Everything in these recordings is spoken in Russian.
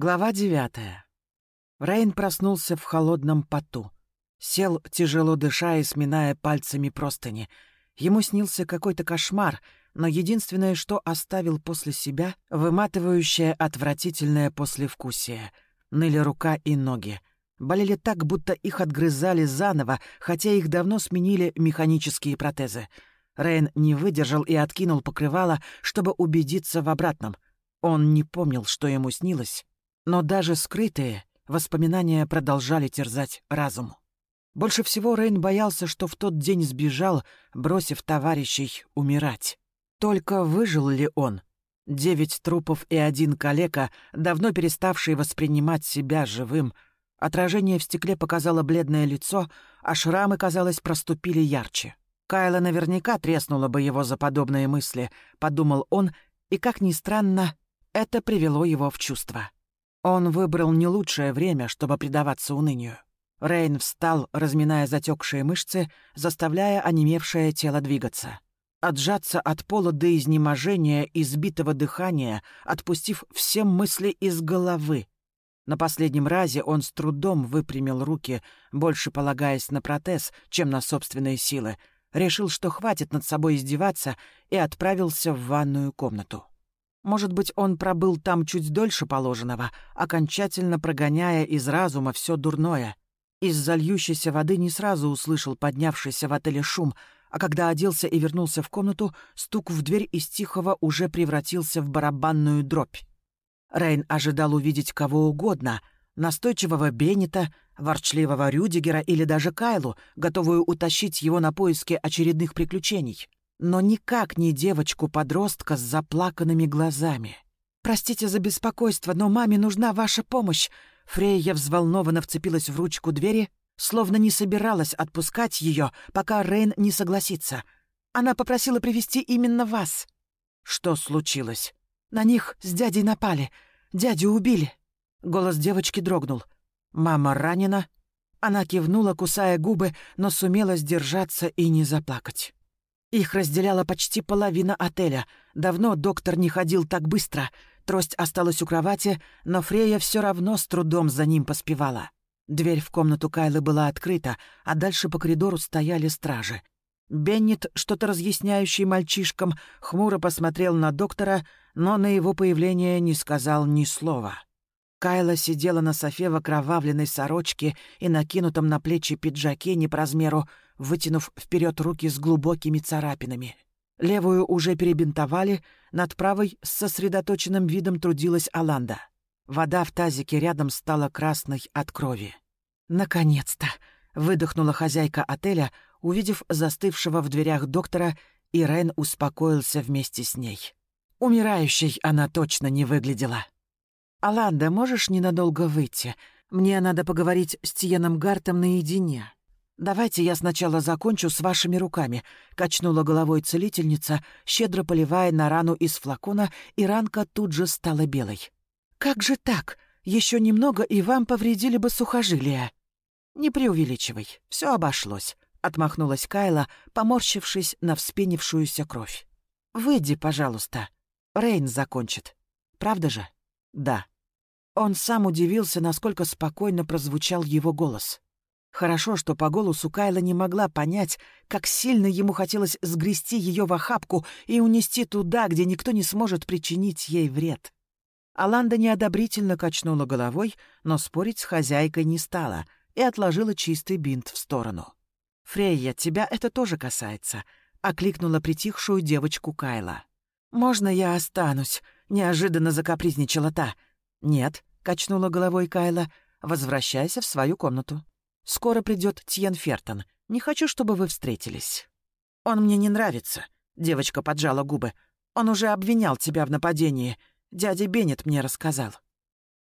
Глава девятая. Рейн проснулся в холодном поту. Сел, тяжело дыша и сминая пальцами простыни. Ему снился какой-то кошмар, но единственное, что оставил после себя — выматывающее отвратительное послевкусие. Ныли рука и ноги. Болели так, будто их отгрызали заново, хотя их давно сменили механические протезы. Рейн не выдержал и откинул покрывало, чтобы убедиться в обратном. Он не помнил, что ему снилось, но даже скрытые воспоминания продолжали терзать разум. Больше всего Рейн боялся, что в тот день сбежал, бросив товарищей умирать. Только выжил ли он? Девять трупов и один калека, давно переставший воспринимать себя живым. Отражение в стекле показало бледное лицо, а шрамы, казалось, проступили ярче. Кайла наверняка треснула бы его за подобные мысли, подумал он, и, как ни странно, это привело его в чувство. Он выбрал не лучшее время, чтобы предаваться унынию. Рейн встал, разминая затекшие мышцы, заставляя онемевшее тело двигаться. Отжаться от пола до изнеможения, избитого дыхания, отпустив все мысли из головы. На последнем разе он с трудом выпрямил руки, больше полагаясь на протез, чем на собственные силы, решил, что хватит над собой издеваться, и отправился в ванную комнату. Может быть, он пробыл там чуть дольше положенного, окончательно прогоняя из разума все дурное. Из зальющейся воды не сразу услышал поднявшийся в отеле шум, а когда оделся и вернулся в комнату, стук в дверь из тихого уже превратился в барабанную дробь. Рейн ожидал увидеть кого угодно — настойчивого Беннета, ворчливого Рюдигера или даже Кайлу, готовую утащить его на поиски очередных приключений но никак не девочку-подростка с заплаканными глазами. «Простите за беспокойство, но маме нужна ваша помощь!» Фрейя взволнованно вцепилась в ручку двери, словно не собиралась отпускать ее, пока Рейн не согласится. Она попросила привести именно вас. Что случилось? На них с дядей напали. Дядю убили. Голос девочки дрогнул. Мама ранена. Она кивнула, кусая губы, но сумела сдержаться и не заплакать. Их разделяла почти половина отеля. Давно доктор не ходил так быстро. Трость осталась у кровати, но Фрея все равно с трудом за ним поспевала. Дверь в комнату Кайлы была открыта, а дальше по коридору стояли стражи. Беннет, что-то разъясняющий мальчишкам, хмуро посмотрел на доктора, но на его появление не сказал ни слова. Кайла сидела на софе в окровавленной сорочке и накинутом на плечи пиджаке не по размеру, вытянув вперед руки с глубокими царапинами. Левую уже перебинтовали, над правой с сосредоточенным видом трудилась Аланда. Вода в тазике рядом стала красной от крови. «Наконец-то!» — выдохнула хозяйка отеля, увидев застывшего в дверях доктора, и Рен успокоился вместе с ней. Умирающей она точно не выглядела. «Аланда, можешь ненадолго выйти? Мне надо поговорить с Тиеном Гартом наедине». «Давайте я сначала закончу с вашими руками», — качнула головой целительница, щедро поливая на рану из флакона, и ранка тут же стала белой. «Как же так? Еще немного, и вам повредили бы сухожилия». «Не преувеличивай, все обошлось», — отмахнулась Кайла, поморщившись на вспенившуюся кровь. «Выйди, пожалуйста. Рейн закончит. Правда же?» «Да». Он сам удивился, насколько спокойно прозвучал его голос. Хорошо, что по голосу Кайла не могла понять, как сильно ему хотелось сгрести ее в охапку и унести туда, где никто не сможет причинить ей вред. Аланда неодобрительно качнула головой, но спорить с хозяйкой не стала и отложила чистый бинт в сторону. «Фрейя, тебя это тоже касается», — окликнула притихшую девочку Кайла. «Можно я останусь?» — неожиданно закапризничала та. «Нет», — качнула головой Кайла, — «возвращайся в свою комнату». Скоро придет Тьен Фертон. Не хочу, чтобы вы встретились». «Он мне не нравится», — девочка поджала губы. «Он уже обвинял тебя в нападении. Дядя Беннет мне рассказал».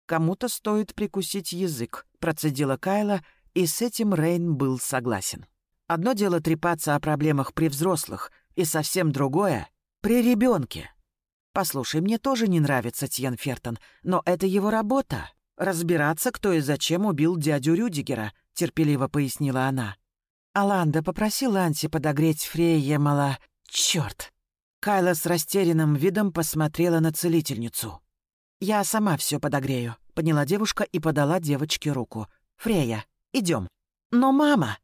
«Кому-то стоит прикусить язык», — процедила Кайла, и с этим Рейн был согласен. Одно дело трепаться о проблемах при взрослых, и совсем другое — при ребенке. «Послушай, мне тоже не нравится Тьен Фертон, но это его работа. Разбираться, кто и зачем убил дядю Рюдигера», — терпеливо пояснила она. Аланда попросила Анси подогреть Фрейя мала... Чёрт! Кайла с растерянным видом посмотрела на целительницу. «Я сама все подогрею», —— поняла девушка и подала девочке руку. «Фрея, идем. «Но мама...»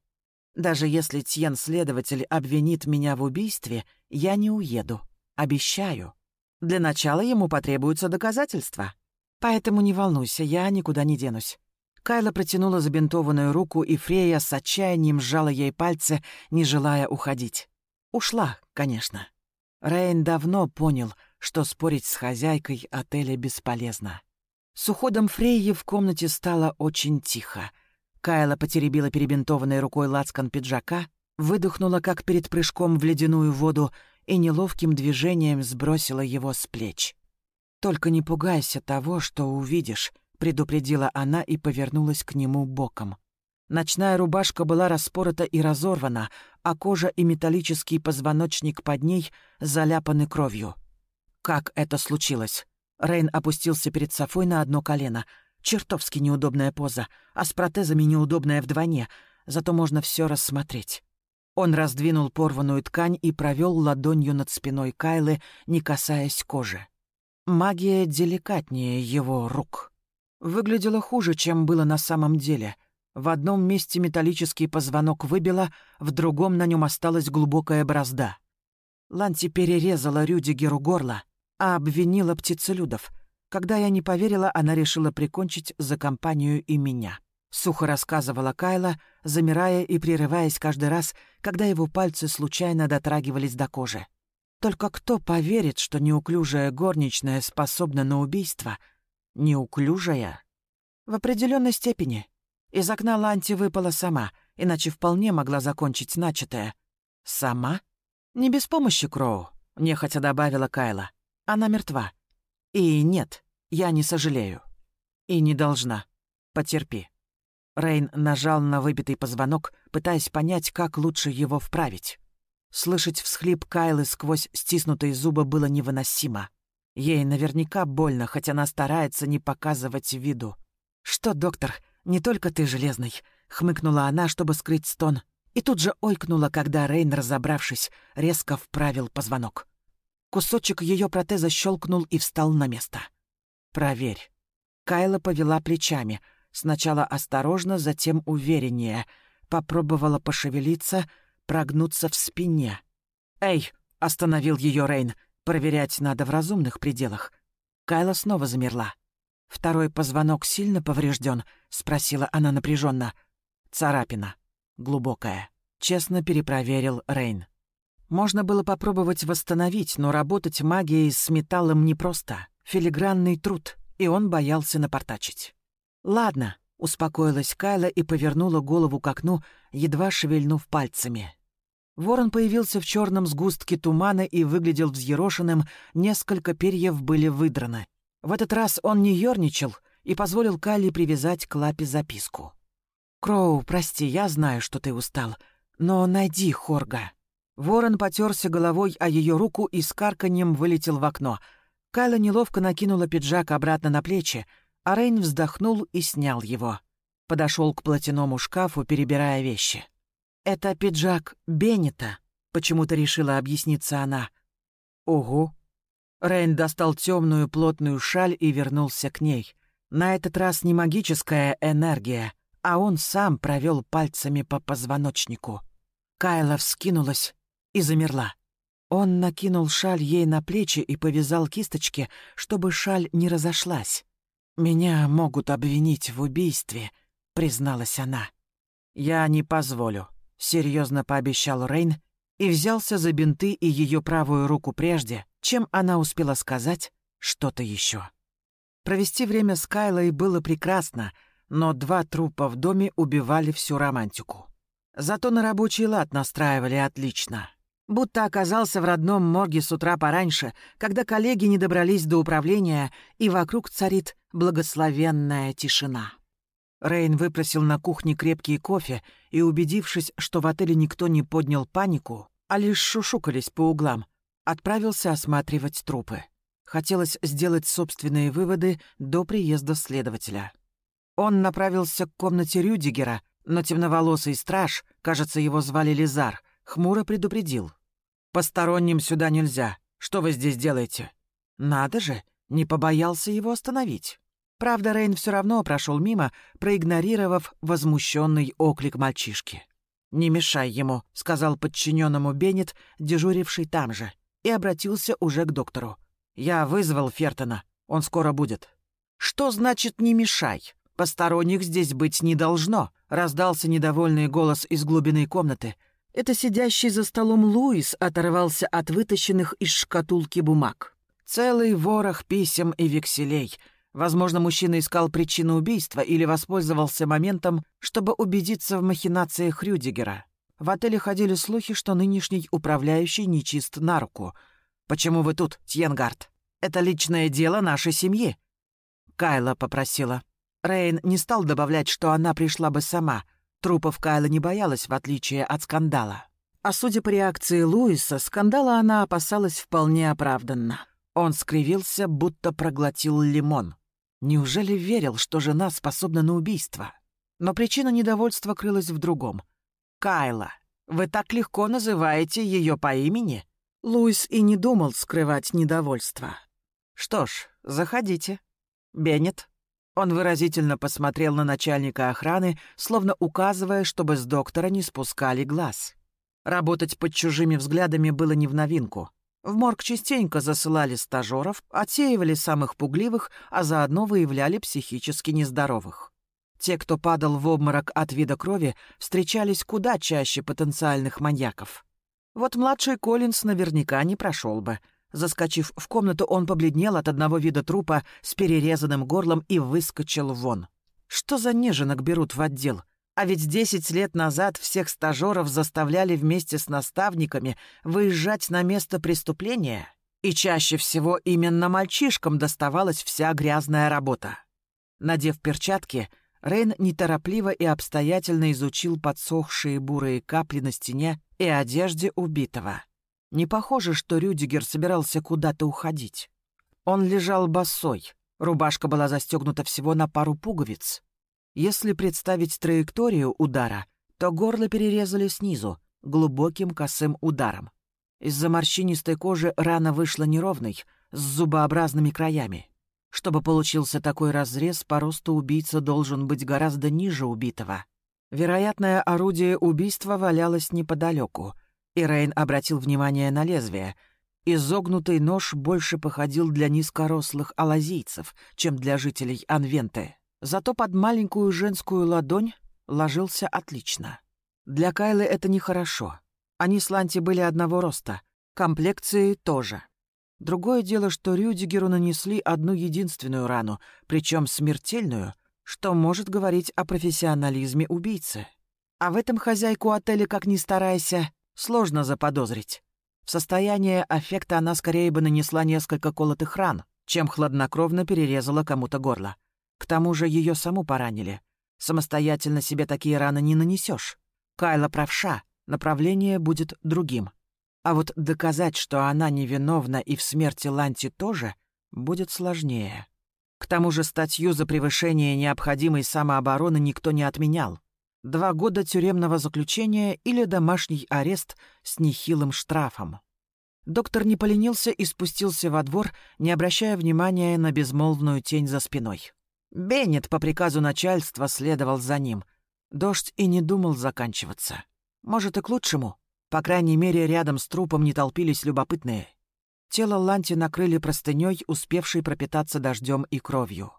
«Даже если Тьен-следователь обвинит меня в убийстве, я не уеду. Обещаю. Для начала ему потребуются доказательства. Поэтому не волнуйся, я никуда не денусь». Кайла протянула забинтованную руку, и Фрея с отчаянием сжала ей пальцы, не желая уходить. Ушла, конечно. Рейн давно понял, что спорить с хозяйкой отеля бесполезно. С уходом Фрейи в комнате стало очень тихо. Кайла потеребила перебинтованной рукой лацкан пиджака, выдохнула, как перед прыжком в ледяную воду, и неловким движением сбросила его с плеч. «Только не пугайся того, что увидишь», — предупредила она и повернулась к нему боком. Ночная рубашка была распорота и разорвана, а кожа и металлический позвоночник под ней заляпаны кровью. Как это случилось? Рейн опустился перед Софой на одно колено. Чертовски неудобная поза, а с протезами неудобная вдвойне, зато можно все рассмотреть. Он раздвинул порванную ткань и провел ладонью над спиной Кайлы, не касаясь кожи. Магия деликатнее его рук. Выглядело хуже, чем было на самом деле. В одном месте металлический позвонок выбило, в другом на нем осталась глубокая борозда. Ланти перерезала Рюдигеру горло, а обвинила птицелюдов. Когда я не поверила, она решила прикончить за компанию и меня. Сухо рассказывала Кайла, замирая и прерываясь каждый раз, когда его пальцы случайно дотрагивались до кожи. Только кто поверит, что неуклюжая горничная способна на убийство? Неуклюжая? В определенной степени. Из окна Ланти выпала сама, иначе вполне могла закончить начатое. Сама? Не без помощи Кроу, нехотя добавила Кайла. Она мертва. И нет, я не сожалею. И не должна. Потерпи. Рейн нажал на выбитый позвонок, пытаясь понять, как лучше его вправить. Слышать всхлип Кайлы сквозь стиснутые зубы было невыносимо. Ей наверняка больно, хоть она старается не показывать виду. «Что, доктор, не только ты железный», — хмыкнула она, чтобы скрыть стон, и тут же ойкнула, когда Рейн, разобравшись, резко вправил позвонок. Кусочек ее протеза щелкнул и встал на место. «Проверь». Кайла повела плечами. Сначала осторожно, затем увереннее. Попробовала пошевелиться, прогнуться в спине. «Эй!» — остановил ее Рейн. «Проверять надо в разумных пределах». Кайла снова замерла. «Второй позвонок сильно поврежден?» — спросила она напряженно. «Царапина. Глубокая». Честно перепроверил Рейн. Можно было попробовать восстановить, но работать магией с металлом непросто. Филигранный труд, и он боялся напортачить. «Ладно», — успокоилась Кайла и повернула голову к окну, едва шевельнув пальцами. Ворон появился в черном сгустке тумана и выглядел взъерошенным, несколько перьев были выдраны. В этот раз он не ерничал и позволил Кайле привязать к лапе записку. «Кроу, прости, я знаю, что ты устал, но найди Хорга». Ворон потерся головой о ее руку и с карканьем вылетел в окно. Кайла неловко накинула пиджак обратно на плечи, а вздохнул и снял его. Подошел к платяному шкафу, перебирая вещи. «Это пиджак Беннета», — почему-то решила объясниться она. «Ого». Рейн достал темную плотную шаль и вернулся к ней. На этот раз не магическая энергия, а он сам провел пальцами по позвоночнику. Кайла вскинулась и замерла. Он накинул шаль ей на плечи и повязал кисточки, чтобы шаль не разошлась. «Меня могут обвинить в убийстве», — призналась она. «Я не позволю», — серьезно пообещал Рейн и взялся за бинты и ее правую руку прежде, чем она успела сказать что-то еще. Провести время с Кайлой было прекрасно, но два трупа в доме убивали всю романтику. Зато на рабочий лад настраивали отлично будто оказался в родном морге с утра пораньше, когда коллеги не добрались до управления, и вокруг царит благословенная тишина. Рейн выпросил на кухне крепкий кофе и, убедившись, что в отеле никто не поднял панику, а лишь шушукались по углам, отправился осматривать трупы. Хотелось сделать собственные выводы до приезда следователя. Он направился к комнате Рюдигера, но темноволосый страж, кажется, его звали Лизар, хмуро предупредил. Посторонним сюда нельзя. Что вы здесь делаете?» «Надо же, не побоялся его остановить». Правда, Рейн все равно прошел мимо, проигнорировав возмущенный оклик мальчишки. «Не мешай ему», — сказал подчиненному Беннет, дежуривший там же, и обратился уже к доктору. «Я вызвал Фертона. Он скоро будет». «Что значит «не мешай»? Посторонних здесь быть не должно», — раздался недовольный голос из глубины комнаты. Это сидящий за столом Луис оторвался от вытащенных из шкатулки бумаг. Целый ворох писем и векселей — Возможно, мужчина искал причину убийства или воспользовался моментом, чтобы убедиться в махинациях Рюдигера. В отеле ходили слухи, что нынешний управляющий нечист на руку. «Почему вы тут, Тьенгард? Это личное дело нашей семьи». Кайла попросила. Рейн не стал добавлять, что она пришла бы сама. Трупов Кайла не боялась, в отличие от скандала. А судя по реакции Луиса, скандала она опасалась вполне оправданно. Он скривился, будто проглотил лимон. Неужели верил, что жена способна на убийство? Но причина недовольства крылась в другом. «Кайла, вы так легко называете ее по имени?» Луис и не думал скрывать недовольство. «Что ж, заходите. Беннет». Он выразительно посмотрел на начальника охраны, словно указывая, чтобы с доктора не спускали глаз. Работать под чужими взглядами было не в новинку. В морг частенько засылали стажеров, отсеивали самых пугливых, а заодно выявляли психически нездоровых. Те, кто падал в обморок от вида крови, встречались куда чаще потенциальных маньяков. Вот младший Коллинс наверняка не прошел бы. Заскочив в комнату, он побледнел от одного вида трупа с перерезанным горлом и выскочил вон. Что за неженок берут в отдел? А ведь десять лет назад всех стажеров заставляли вместе с наставниками выезжать на место преступления, и чаще всего именно мальчишкам доставалась вся грязная работа. Надев перчатки, Рейн неторопливо и обстоятельно изучил подсохшие бурые капли на стене и одежде убитого. Не похоже, что Рюдигер собирался куда-то уходить. Он лежал босой, рубашка была застегнута всего на пару пуговиц, если представить траекторию удара, то горло перерезали снизу, глубоким косым ударом. Из-за морщинистой кожи рана вышла неровной, с зубообразными краями. Чтобы получился такой разрез, по росту убийца должен быть гораздо ниже убитого. Вероятное орудие убийства валялось неподалеку, и Рейн обратил внимание на лезвие. Изогнутый нож больше походил для низкорослых алазийцев, чем для жителей Анвенты. Зато под маленькую женскую ладонь ложился отлично. Для Кайлы это нехорошо. Они с Ланти были одного роста, комплекции тоже. Другое дело, что Рюдигеру нанесли одну единственную рану, причем смертельную, что может говорить о профессионализме убийцы. А в этом хозяйку отеля, как ни старайся, сложно заподозрить. В состоянии аффекта она скорее бы нанесла несколько колотых ран, чем хладнокровно перерезала кому-то горло. К тому же ее саму поранили. Самостоятельно себе такие раны не нанесешь. Кайла правша, направление будет другим. А вот доказать, что она невиновна и в смерти Ланти тоже, будет сложнее. К тому же статью за превышение необходимой самообороны никто не отменял. Два года тюремного заключения или домашний арест с нехилым штрафом. Доктор не поленился и спустился во двор, не обращая внимания на безмолвную тень за спиной. Беннет по приказу начальства следовал за ним. Дождь и не думал заканчиваться. Может, и к лучшему. По крайней мере, рядом с трупом не толпились любопытные. Тело Ланти накрыли простыней, успевшей пропитаться дождем и кровью.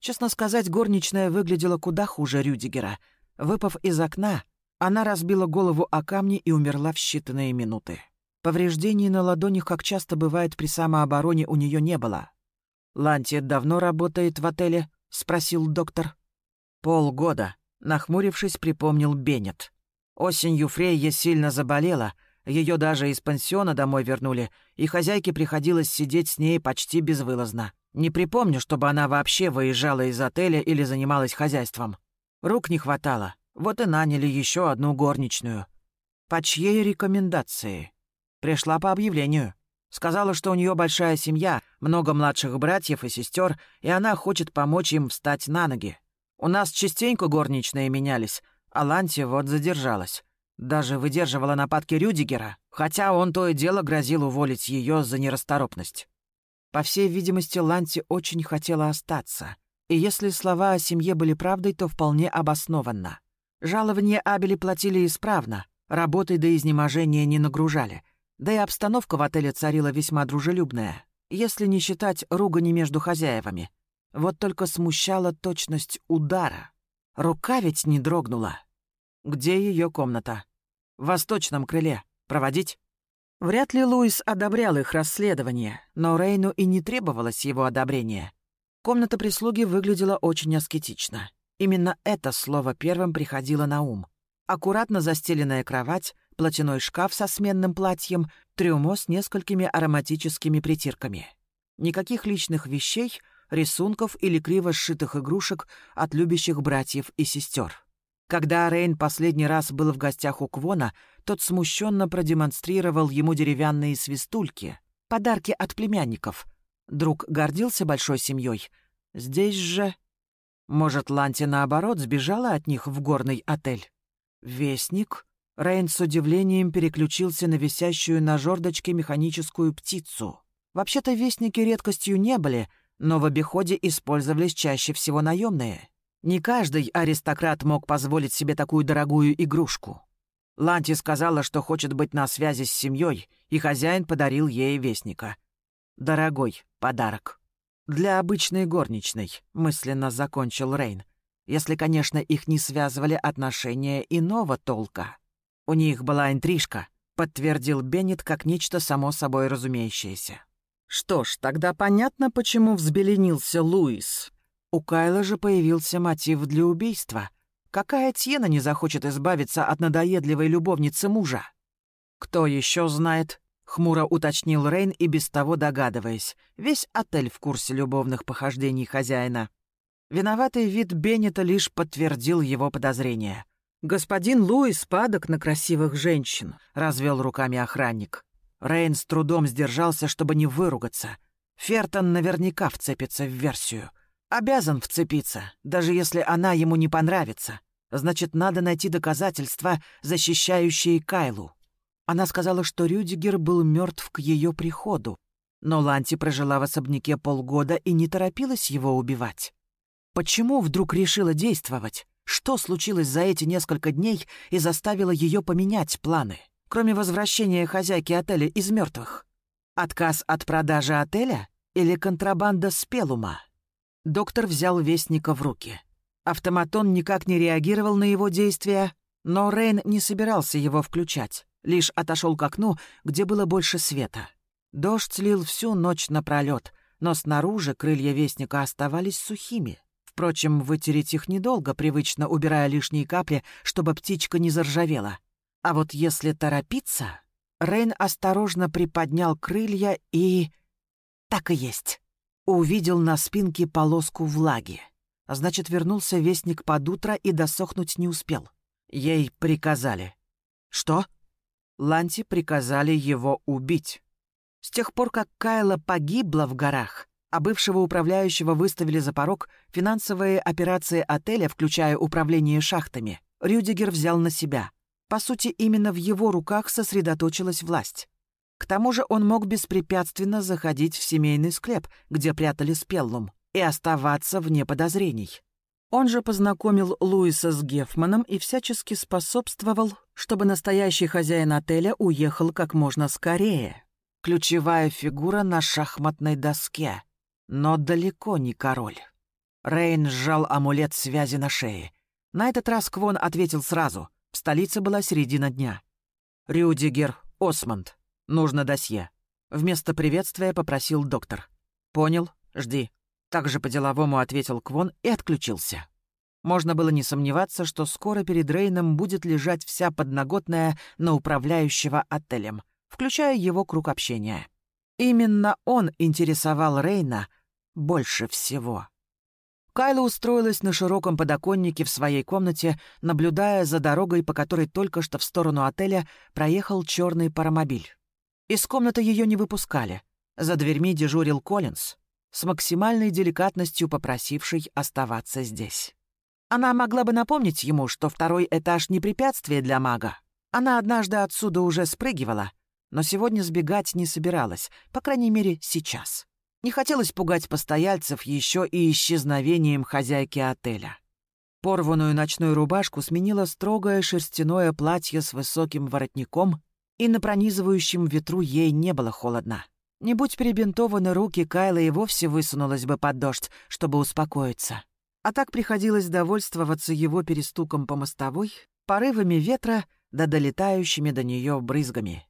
Честно сказать, горничная выглядела куда хуже Рюдигера. Выпав из окна, она разбила голову о камни и умерла в считанные минуты. Повреждений на ладонях, как часто бывает при самообороне, у нее не было. Ланти давно работает в отеле, — спросил доктор. «Полгода», — нахмурившись, припомнил Беннет. Осенью Фрейя сильно заболела, ее даже из пансиона домой вернули, и хозяйке приходилось сидеть с ней почти безвылазно. Не припомню, чтобы она вообще выезжала из отеля или занималась хозяйством. Рук не хватало, вот и наняли еще одну горничную. По чьей рекомендации? Пришла по объявлению. Сказала, что у нее большая семья, много младших братьев и сестер, и она хочет помочь им встать на ноги. У нас частенько горничные менялись, а Ланти вот задержалась. Даже выдерживала нападки Рюдигера, хотя он то и дело грозил уволить ее за нерасторопность. По всей видимости, Ланти очень хотела остаться. И если слова о семье были правдой, то вполне обоснованно. Жалование Абели платили исправно, работой до изнеможения не нагружали. Да и обстановка в отеле царила весьма дружелюбная, если не считать ругани между хозяевами. Вот только смущала точность удара. Рука ведь не дрогнула. Где ее комната? В восточном крыле. Проводить? Вряд ли Луис одобрял их расследование, но Рейну и не требовалось его одобрения. Комната прислуги выглядела очень аскетично. Именно это слово первым приходило на ум. Аккуратно застеленная кровать, платяной шкаф со сменным платьем, трюмо с несколькими ароматическими притирками. Никаких личных вещей, рисунков или криво сшитых игрушек от любящих братьев и сестер. Когда Рейн последний раз был в гостях у Квона, тот смущенно продемонстрировал ему деревянные свистульки, подарки от племянников, Друг гордился большой семьей. Здесь же... Может, Ланти, наоборот, сбежала от них в горный отель? Вестник? Рейн с удивлением переключился на висящую на жердочке механическую птицу. Вообще-то вестники редкостью не были, но в обиходе использовались чаще всего наемные. Не каждый аристократ мог позволить себе такую дорогую игрушку. Ланти сказала, что хочет быть на связи с семьей, и хозяин подарил ей вестника — Дорогой подарок. Для обычной горничной, мысленно закончил Рейн. Если, конечно, их не связывали отношения иного толка. У них была интрижка, подтвердил Беннет как нечто само собой разумеющееся. Что ж, тогда понятно, почему взбеленился Луис. У Кайла же появился мотив для убийства. Какая Тьена не захочет избавиться от надоедливой любовницы мужа? Кто еще знает? Хмуро уточнил Рейн и без того догадываясь. Весь отель в курсе любовных похождений хозяина. Виноватый вид Беннета лишь подтвердил его подозрения. «Господин Луис падок на красивых женщин», — развел руками охранник. Рейн с трудом сдержался, чтобы не выругаться. Фертон наверняка вцепится в версию. Обязан вцепиться, даже если она ему не понравится. Значит, надо найти доказательства, защищающие Кайлу. Она сказала, что Рюдигер был мертв к ее приходу, но Ланти прожила в особняке полгода и не торопилась его убивать. Почему вдруг решила действовать? Что случилось за эти несколько дней и заставило ее поменять планы, кроме возвращения хозяйки отеля из мертвых? Отказ от продажи отеля или контрабанда спелума? Доктор взял вестника в руки. Автоматон никак не реагировал на его действия, но Рейн не собирался его включать лишь отошел к окну, где было больше света. Дождь лил всю ночь напролет, но снаружи крылья вестника оставались сухими. Впрочем, вытереть их недолго, привычно убирая лишние капли, чтобы птичка не заржавела. А вот если торопиться... Рейн осторожно приподнял крылья и... Так и есть. Увидел на спинке полоску влаги. Значит, вернулся вестник под утро и досохнуть не успел. Ей приказали. «Что?» Ланти приказали его убить. С тех пор, как Кайла погибла в горах, а бывшего управляющего выставили за порог, финансовые операции отеля, включая управление шахтами, Рюдигер взял на себя. По сути, именно в его руках сосредоточилась власть. К тому же он мог беспрепятственно заходить в семейный склеп, где прятали спеллум, и оставаться вне подозрений. Он же познакомил Луиса с Гефманом и всячески способствовал, чтобы настоящий хозяин отеля уехал как можно скорее. Ключевая фигура на шахматной доске, но далеко не король. Рейн сжал амулет связи на шее. На этот раз Квон ответил сразу. В столице была середина дня. «Рюдигер, Осмонд. Нужно досье». Вместо приветствия попросил доктор. «Понял. Жди». Также по-деловому ответил Квон и отключился. Можно было не сомневаться, что скоро перед Рейном будет лежать вся подноготная на управляющего отелем, включая его круг общения. Именно он интересовал Рейна больше всего. Кайла устроилась на широком подоконнике в своей комнате, наблюдая за дорогой, по которой только что в сторону отеля проехал черный паромобиль. Из комнаты ее не выпускали. За дверьми дежурил Коллинз с максимальной деликатностью попросивший оставаться здесь. Она могла бы напомнить ему, что второй этаж не препятствие для мага. Она однажды отсюда уже спрыгивала, но сегодня сбегать не собиралась, по крайней мере, сейчас. Не хотелось пугать постояльцев еще и исчезновением хозяйки отеля. Порванную ночную рубашку сменило строгое шерстяное платье с высоким воротником, и на пронизывающем ветру ей не было холодно. Не будь перебинтованы руки, Кайла и вовсе высунулась бы под дождь, чтобы успокоиться. А так приходилось довольствоваться его перестуком по мостовой, порывами ветра да долетающими до нее брызгами.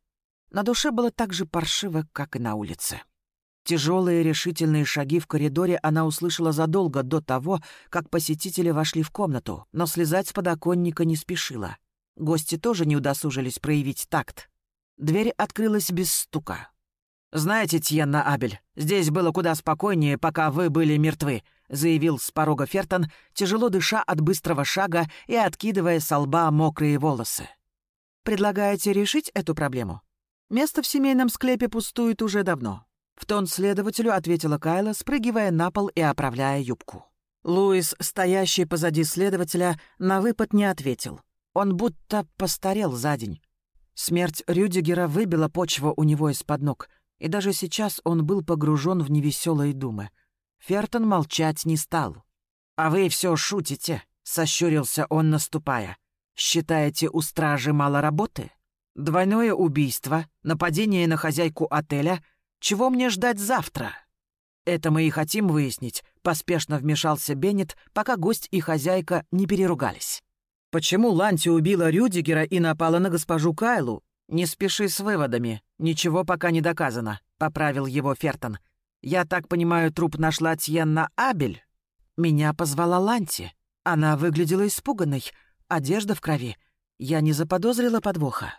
На душе было так же паршиво, как и на улице. Тяжелые решительные шаги в коридоре она услышала задолго до того, как посетители вошли в комнату, но слезать с подоконника не спешила. Гости тоже не удосужились проявить такт. Дверь открылась без стука. «Знаете, Тьенна Абель, здесь было куда спокойнее, пока вы были мертвы», заявил с порога Фертон, тяжело дыша от быстрого шага и откидывая со лба мокрые волосы. «Предлагаете решить эту проблему? Место в семейном склепе пустует уже давно». В тон следователю ответила Кайла, спрыгивая на пол и оправляя юбку. Луис, стоящий позади следователя, на выпад не ответил. Он будто постарел за день. Смерть Рюдигера выбила почву у него из-под ног — и даже сейчас он был погружен в невеселые думы. Фертон молчать не стал. «А вы все шутите», — сощурился он, наступая. «Считаете, у стражи мало работы? Двойное убийство, нападение на хозяйку отеля. Чего мне ждать завтра?» «Это мы и хотим выяснить», — поспешно вмешался Беннет, пока гость и хозяйка не переругались. «Почему Ланти убила Рюдигера и напала на госпожу Кайлу? «Не спеши с выводами. Ничего пока не доказано», — поправил его Фертон. «Я так понимаю, труп нашла Тьенна Абель?» Меня позвала Ланти. Она выглядела испуганной, одежда в крови. Я не заподозрила подвоха.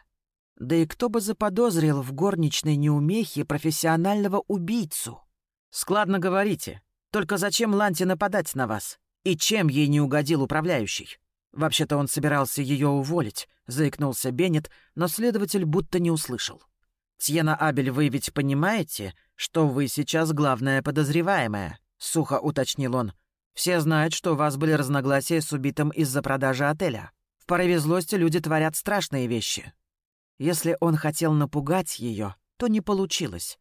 Да и кто бы заподозрил в горничной неумехе профессионального убийцу? «Складно говорите. Только зачем Ланти нападать на вас? И чем ей не угодил управляющий?» Вообще-то он собирался ее уволить, заикнулся Беннет, но следователь будто не услышал. «Тьена Абель, вы ведь понимаете, что вы сейчас главная подозреваемая?» — сухо уточнил он. «Все знают, что у вас были разногласия с убитым из-за продажи отеля. В порыве злости люди творят страшные вещи. Если он хотел напугать ее, то не получилось.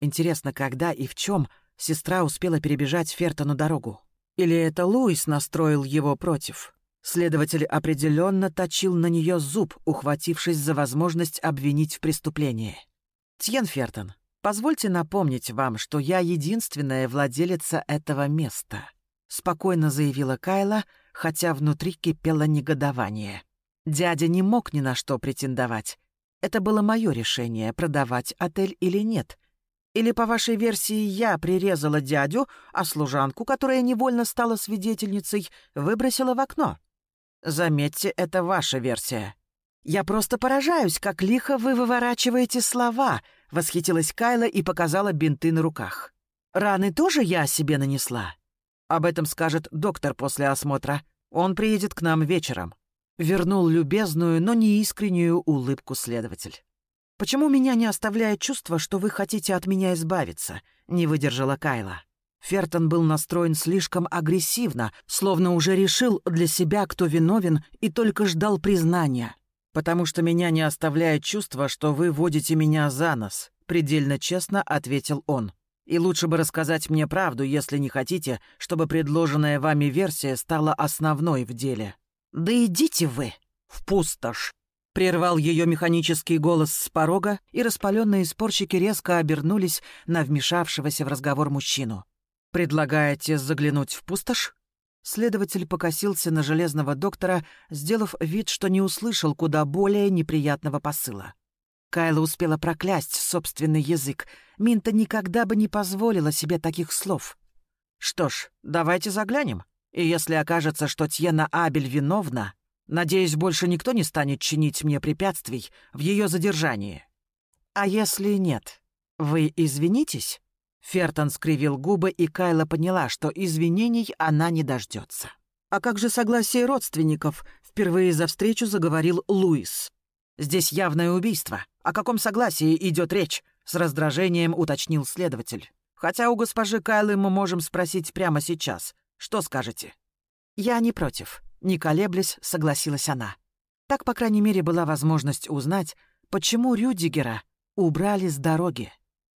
Интересно, когда и в чем сестра успела перебежать Фертону дорогу? Или это Луис настроил его против?» Следователь определенно точил на нее зуб, ухватившись за возможность обвинить в преступлении. «Тьен Фертон, позвольте напомнить вам, что я единственная владелица этого места», — спокойно заявила Кайла, хотя внутри кипело негодование. Дядя не мог ни на что претендовать. Это было мое решение, продавать отель или нет. Или, по вашей версии, я прирезала дядю, а служанку, которая невольно стала свидетельницей, выбросила в окно. Заметьте, это ваша версия. Я просто поражаюсь, как лихо вы выворачиваете слова, восхитилась Кайла и показала бинты на руках. Раны тоже я себе нанесла. Об этом скажет доктор после осмотра. Он приедет к нам вечером. Вернул любезную, но неискреннюю улыбку следователь. «Почему меня не оставляет чувство, что вы хотите от меня избавиться?» — не выдержала Кайла. Фертон был настроен слишком агрессивно, словно уже решил для себя, кто виновен, и только ждал признания. «Потому что меня не оставляет чувство, что вы водите меня за нос», — предельно честно ответил он. «И лучше бы рассказать мне правду, если не хотите, чтобы предложенная вами версия стала основной в деле». «Да идите вы в пустошь!» Прервал ее механический голос с порога, и распаленные спорщики резко обернулись на вмешавшегося в разговор мужчину. «Предлагаете заглянуть в пустошь?» Следователь покосился на железного доктора, сделав вид, что не услышал куда более неприятного посыла. Кайла успела проклясть собственный язык. Минта никогда бы не позволила себе таких слов. «Что ж, давайте заглянем. И если окажется, что Тьена Абель виновна, надеюсь, больше никто не станет чинить мне препятствий в ее задержании. А если нет, вы извинитесь?» Фертон скривил губы, и Кайла поняла, что извинений она не дождется. «А как же согласие родственников?» — впервые за встречу заговорил Луис. «Здесь явное убийство. О каком согласии идет речь?» — с раздражением уточнил следователь. «Хотя у госпожи Кайлы мы можем спросить прямо сейчас. Что скажете?» «Я не против», — не колеблясь, согласилась она. Так, по крайней мере, была возможность узнать, почему Рюдигера убрали с дороги.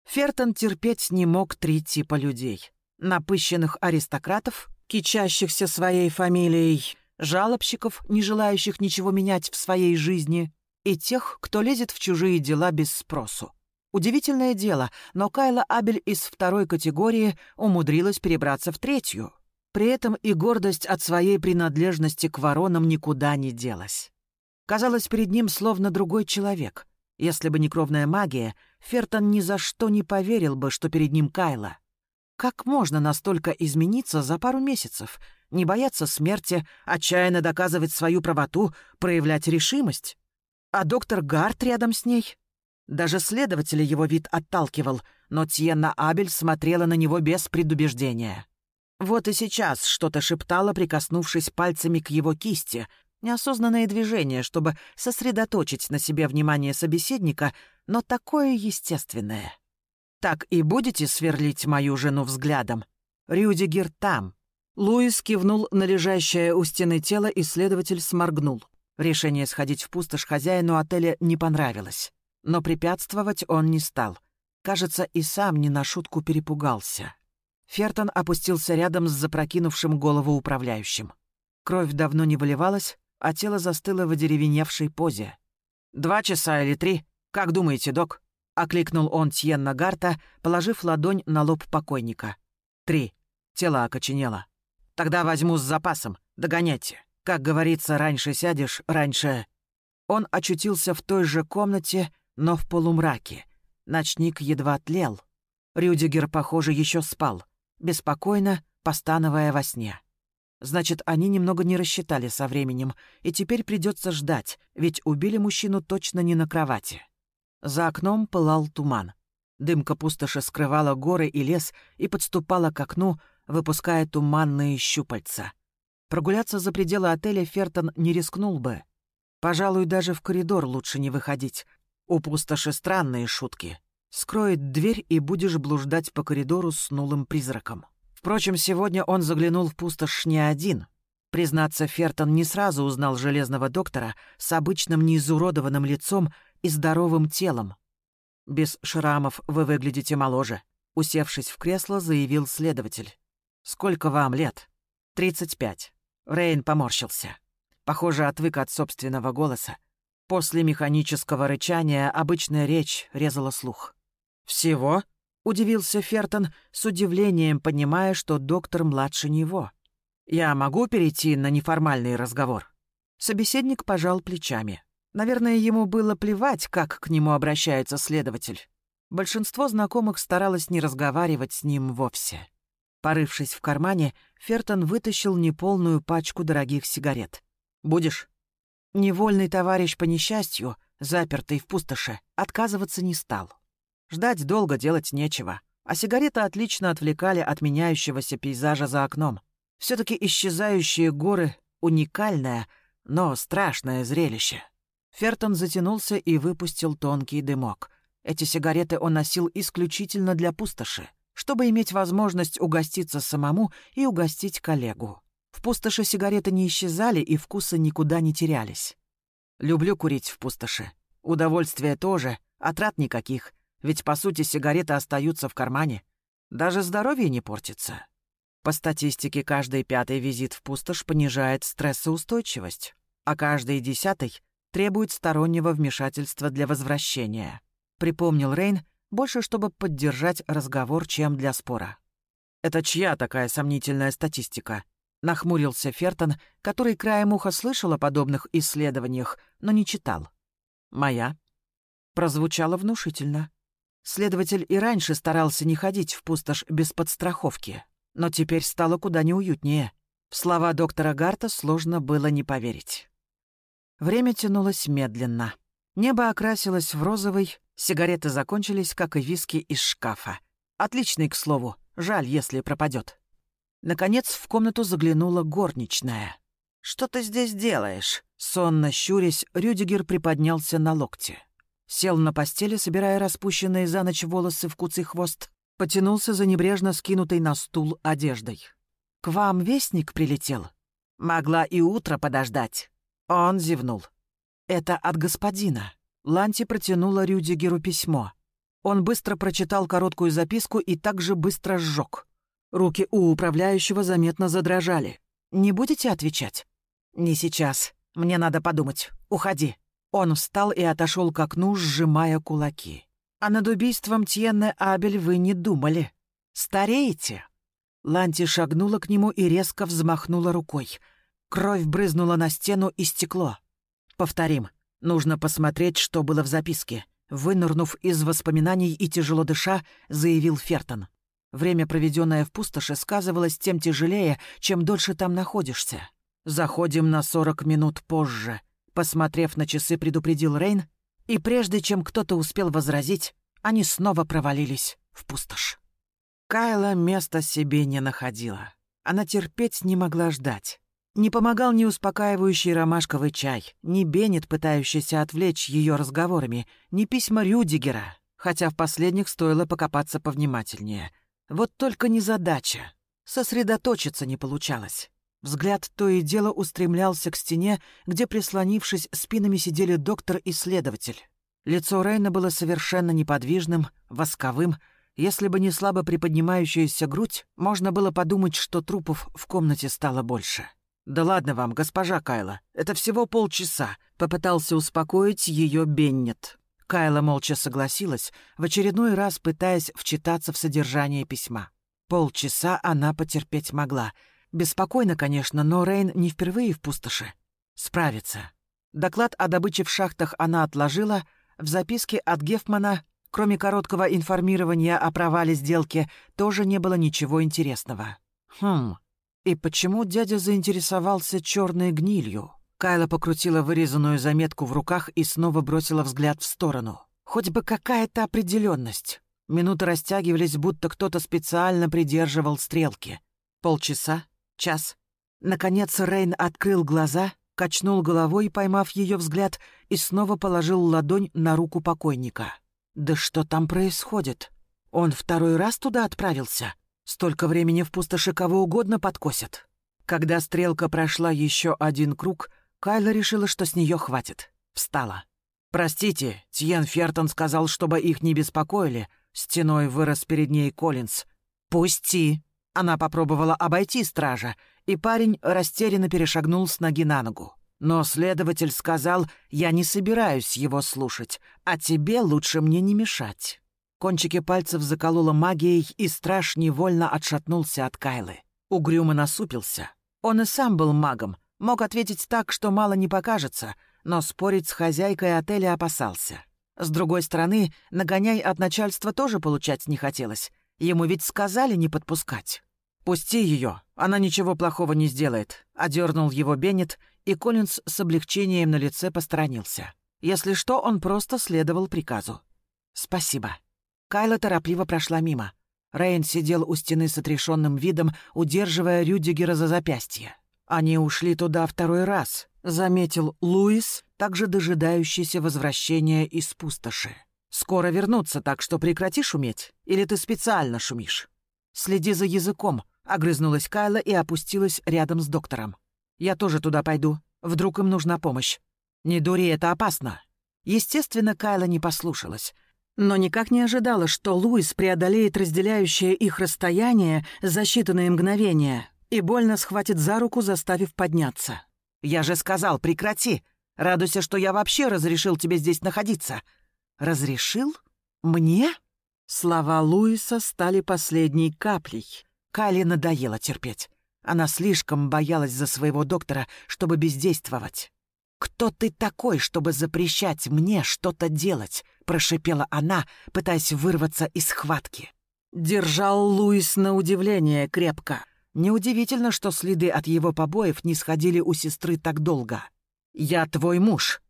Фертон терпеть не мог три типа людей. Напыщенных аристократов, кичащихся своей фамилией, жалобщиков, не желающих ничего менять в своей жизни, и тех, кто лезет в чужие дела без спросу. Удивительное дело, но Кайла Абель из второй категории умудрилась перебраться в третью. При этом и гордость от своей принадлежности к воронам никуда не делась. Казалось, перед ним словно другой человек. Если бы не кровная магия, Фертон ни за что не поверил бы, что перед ним Кайла. Как можно настолько измениться за пару месяцев? Не бояться смерти, отчаянно доказывать свою правоту, проявлять решимость? А доктор Гарт рядом с ней? Даже следователя его вид отталкивал, но Тьенна Абель смотрела на него без предубеждения. Вот и сейчас что-то шептала, прикоснувшись пальцами к его кисти. Неосознанное движение, чтобы сосредоточить на себе внимание собеседника, но такое естественное. «Так и будете сверлить мою жену взглядом? Рюдигер там». Луис кивнул на лежащее у стены тело, и следователь сморгнул. Решение сходить в пустошь хозяину отеля не понравилось. Но препятствовать он не стал. Кажется, и сам не на шутку перепугался. Фертон опустился рядом с запрокинувшим голову управляющим. Кровь давно не выливалась, а тело застыло в одеревеневшей позе. «Два часа или три? Как думаете, док?» — окликнул он Тьенна Гарта, положив ладонь на лоб покойника. «Три. Тело окоченело. Тогда возьму с запасом. Догоняйте. Как говорится, раньше сядешь, раньше...» Он очутился в той же комнате, но в полумраке. Ночник едва тлел. Рюдигер, похоже, еще спал, беспокойно, постановая во сне. Значит, они немного не рассчитали со временем, и теперь придется ждать, ведь убили мужчину точно не на кровати. За окном пылал туман. Дымка пустоши скрывала горы и лес и подступала к окну, выпуская туманные щупальца. Прогуляться за пределы отеля Фертон не рискнул бы. Пожалуй, даже в коридор лучше не выходить. У пустоши странные шутки. Скроет дверь, и будешь блуждать по коридору с нулым призраком. Впрочем, сегодня он заглянул в пустошь не один. Признаться, Фертон не сразу узнал железного доктора с обычным неизуродованным лицом и здоровым телом. «Без шрамов вы выглядите моложе», — усевшись в кресло, заявил следователь. «Сколько вам лет?» «Тридцать пять». Рейн поморщился. Похоже, отвык от собственного голоса. После механического рычания обычная речь резала слух. «Всего?» — удивился Фертон, с удивлением понимая, что доктор младше него. «Я могу перейти на неформальный разговор?» Собеседник пожал плечами. Наверное, ему было плевать, как к нему обращается следователь. Большинство знакомых старалось не разговаривать с ним вовсе. Порывшись в кармане, Фертон вытащил неполную пачку дорогих сигарет. «Будешь?» Невольный товарищ по несчастью, запертый в пустоши, отказываться не стал. Ждать долго делать нечего, а сигареты отлично отвлекали от меняющегося пейзажа за окном. все таки исчезающие горы — уникальное, но страшное зрелище. Фертон затянулся и выпустил тонкий дымок. Эти сигареты он носил исключительно для пустоши — чтобы иметь возможность угоститься самому и угостить коллегу. В пустоши сигареты не исчезали и вкусы никуда не терялись. Люблю курить в пустоши. Удовольствия тоже, отрад никаких, ведь, по сути, сигареты остаются в кармане. Даже здоровье не портится. По статистике, каждый пятый визит в пустошь понижает стрессоустойчивость, а каждый десятый требует стороннего вмешательства для возвращения. Припомнил Рейн, больше чтобы поддержать разговор, чем для спора. «Это чья такая сомнительная статистика?» — нахмурился Фертон, который краем уха слышал о подобных исследованиях, но не читал. «Моя?» Прозвучало внушительно. Следователь и раньше старался не ходить в пустошь без подстраховки, но теперь стало куда неуютнее. В слова доктора Гарта сложно было не поверить. Время тянулось медленно. Небо окрасилось в розовый, Сигареты закончились, как и виски из шкафа. Отличный, к слову. Жаль, если пропадет. Наконец в комнату заглянула горничная. «Что ты здесь делаешь?» Сонно щурясь, Рюдигер приподнялся на локте. Сел на постели, собирая распущенные за ночь волосы в куцый хвост. Потянулся за небрежно скинутой на стул одеждой. «К вам вестник прилетел?» «Могла и утро подождать». Он зевнул. «Это от господина». Ланти протянула Рюдигеру письмо. Он быстро прочитал короткую записку и также быстро сжег. Руки у управляющего заметно задрожали. «Не будете отвечать?» «Не сейчас. Мне надо подумать. Уходи». Он встал и отошел к окну, сжимая кулаки. «А над убийством Тьенны Абель вы не думали. Стареете?» Ланти шагнула к нему и резко взмахнула рукой. Кровь брызнула на стену и стекло. «Повторим. Нужно посмотреть, что было в записке», — вынырнув из воспоминаний и тяжело дыша, заявил Фертон. Время, проведенное в пустоши, сказывалось тем тяжелее, чем дольше там находишься. «Заходим на сорок минут позже», — посмотрев на часы, предупредил Рейн, и прежде чем кто-то успел возразить, они снова провалились в пустошь. Кайла места себе не находила. Она терпеть не могла ждать. Не помогал ни успокаивающий ромашковый чай, ни Беннет, пытающийся отвлечь ее разговорами, ни письма Рюдигера, хотя в последних стоило покопаться повнимательнее. Вот только не задача. Сосредоточиться не получалось. Взгляд то и дело устремлялся к стене, где, прислонившись, спинами сидели доктор и следователь. Лицо Рейна было совершенно неподвижным, восковым. Если бы не слабо приподнимающаяся грудь, можно было подумать, что трупов в комнате стало больше. «Да ладно вам, госпожа Кайла, это всего полчаса», — попытался успокоить ее Беннет. Кайла молча согласилась, в очередной раз пытаясь вчитаться в содержание письма. Полчаса она потерпеть могла. Беспокойно, конечно, но Рейн не впервые в пустоши. Справится. Доклад о добыче в шахтах она отложила. В записке от Гефмана, кроме короткого информирования о провале сделки, тоже не было ничего интересного. Хм, и почему дядя заинтересовался черной гнилью? Кайла покрутила вырезанную заметку в руках и снова бросила взгляд в сторону. Хоть бы какая-то определенность. Минуты растягивались, будто кто-то специально придерживал стрелки. Полчаса, час. Наконец Рейн открыл глаза, качнул головой, поймав ее взгляд, и снова положил ладонь на руку покойника. «Да что там происходит? Он второй раз туда отправился?» Столько времени в пустоши кого угодно подкосят. Когда стрелка прошла еще один круг, Кайла решила, что с нее хватит. Встала. «Простите, Тьен Фертон сказал, чтобы их не беспокоили». Стеной вырос перед ней Коллинз. «Пусти!» Она попробовала обойти стража, и парень растерянно перешагнул с ноги на ногу. Но следователь сказал, «Я не собираюсь его слушать, а тебе лучше мне не мешать». Кончики пальцев заколола магией, и страж невольно отшатнулся от Кайлы. Угрюмо насупился. Он и сам был магом, мог ответить так, что мало не покажется, но спорить с хозяйкой отеля опасался. С другой стороны, нагоняй от начальства тоже получать не хотелось. Ему ведь сказали не подпускать. «Пусти ее, она ничего плохого не сделает», — одернул его Беннет, и Коллинз с облегчением на лице посторонился. Если что, он просто следовал приказу. «Спасибо», Кайла торопливо прошла мимо. Рейн сидел у стены с отрешенным видом, удерживая Рюдигера за запястье. Они ушли туда второй раз, заметил Луис, также дожидающийся возвращения из пустоши. «Скоро вернуться, так что прекрати шуметь, или ты специально шумишь?» «Следи за языком», — огрызнулась Кайла и опустилась рядом с доктором. «Я тоже туда пойду. Вдруг им нужна помощь. Не дури, это опасно». Естественно, Кайла не послушалась но никак не ожидала, что Луис преодолеет разделяющее их расстояние за считанные мгновения и больно схватит за руку, заставив подняться. «Я же сказал, прекрати! Радуйся, что я вообще разрешил тебе здесь находиться!» «Разрешил? Мне?» Слова Луиса стали последней каплей. Кали надоело терпеть. Она слишком боялась за своего доктора, чтобы бездействовать. «Кто ты такой, чтобы запрещать мне что-то делать?» — прошипела она, пытаясь вырваться из схватки. Держал Луис на удивление крепко. Неудивительно, что следы от его побоев не сходили у сестры так долго. «Я твой муж».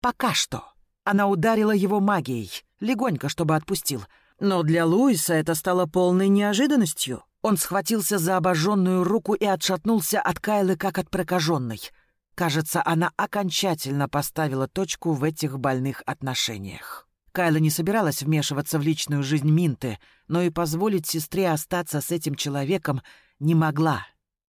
«Пока что». Она ударила его магией, легонько, чтобы отпустил. Но для Луиса это стало полной неожиданностью. Он схватился за обожженную руку и отшатнулся от Кайлы, как от прокаженной — Кажется, она окончательно поставила точку в этих больных отношениях. Кайла не собиралась вмешиваться в личную жизнь Минты, но и позволить сестре остаться с этим человеком не могла.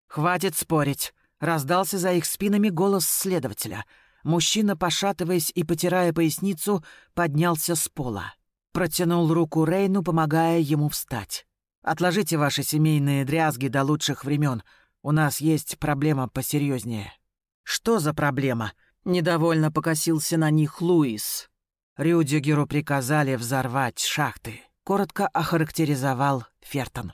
«Хватит спорить», — раздался за их спинами голос следователя. Мужчина, пошатываясь и потирая поясницу, поднялся с пола. Протянул руку Рейну, помогая ему встать. «Отложите ваши семейные дрязги до лучших времен. У нас есть проблема посерьезнее». «Что за проблема?» — недовольно покосился на них Луис. Рюдигеру приказали взорвать шахты. Коротко охарактеризовал Фертон.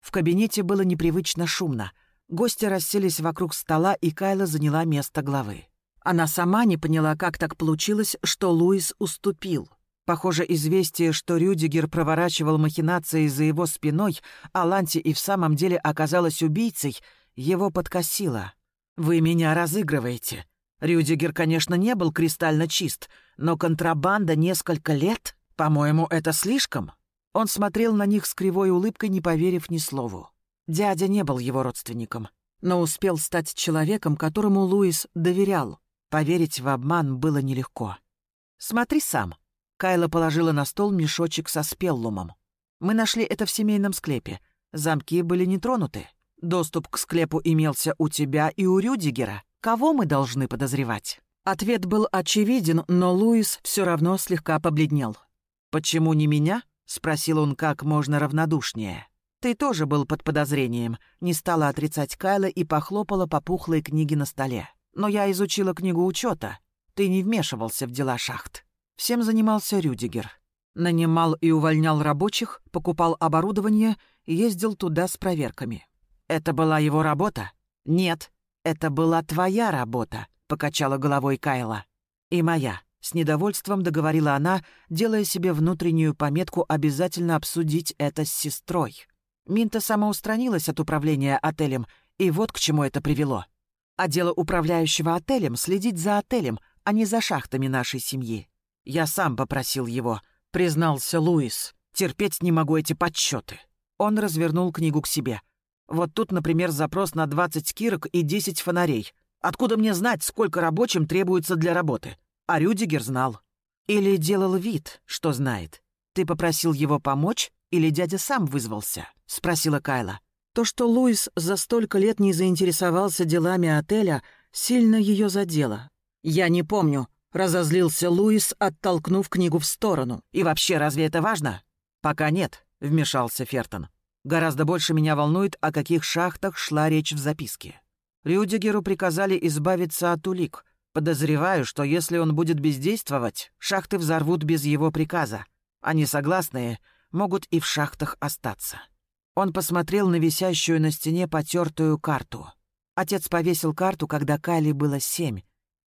В кабинете было непривычно шумно. Гости расселись вокруг стола, и Кайла заняла место главы. Она сама не поняла, как так получилось, что Луис уступил. Похоже, известие, что Рюдигер проворачивал махинации за его спиной, а Ланти и в самом деле оказалась убийцей, его подкосило. «Вы меня разыгрываете. Рюдигер, конечно, не был кристально чист, но контрабанда несколько лет? По-моему, это слишком». Он смотрел на них с кривой улыбкой, не поверив ни слову. Дядя не был его родственником, но успел стать человеком, которому Луис доверял. Поверить в обман было нелегко. «Смотри сам», Кайла положила на стол мешочек со спеллумом. «Мы нашли это в семейном склепе. Замки были не тронуты. Доступ к склепу имелся у тебя и у Рюдигера. Кого мы должны подозревать?» Ответ был очевиден, но Луис все равно слегка побледнел. «Почему не меня?» — спросил он как можно равнодушнее. «Ты тоже был под подозрением», — не стала отрицать Кайла и похлопала по пухлой книге на столе. «Но я изучила книгу учета. Ты не вмешивался в дела шахт». Всем занимался Рюдигер. Нанимал и увольнял рабочих, покупал оборудование ездил туда с проверками. «Это была его работа?» «Нет, это была твоя работа», — покачала головой Кайла. «И моя», — с недовольством договорила она, делая себе внутреннюю пометку обязательно обсудить это с сестрой. Минта самоустранилась от управления отелем, и вот к чему это привело. А дело управляющего отелем — следить за отелем, а не за шахтами нашей семьи. «Я сам попросил его», — признался Луис. «Терпеть не могу эти подсчеты». Он развернул книгу к себе. «Вот тут, например, запрос на 20 кирок и 10 фонарей. Откуда мне знать, сколько рабочим требуется для работы?» А Рюдигер знал. Или делал вид, что знает. «Ты попросил его помочь, или дядя сам вызвался?» — спросила Кайла. То, что Луис за столько лет не заинтересовался делами отеля, сильно ее задело. «Я не помню», Разозлился Луис, оттолкнув книгу в сторону. «И вообще, разве это важно?» «Пока нет», — вмешался Фертон. «Гораздо больше меня волнует, о каких шахтах шла речь в записке. Рюдигеру приказали избавиться от улик. Подозреваю, что если он будет бездействовать, шахты взорвут без его приказа. Они согласные могут и в шахтах остаться». Он посмотрел на висящую на стене потертую карту. Отец повесил карту, когда Кайли было семь,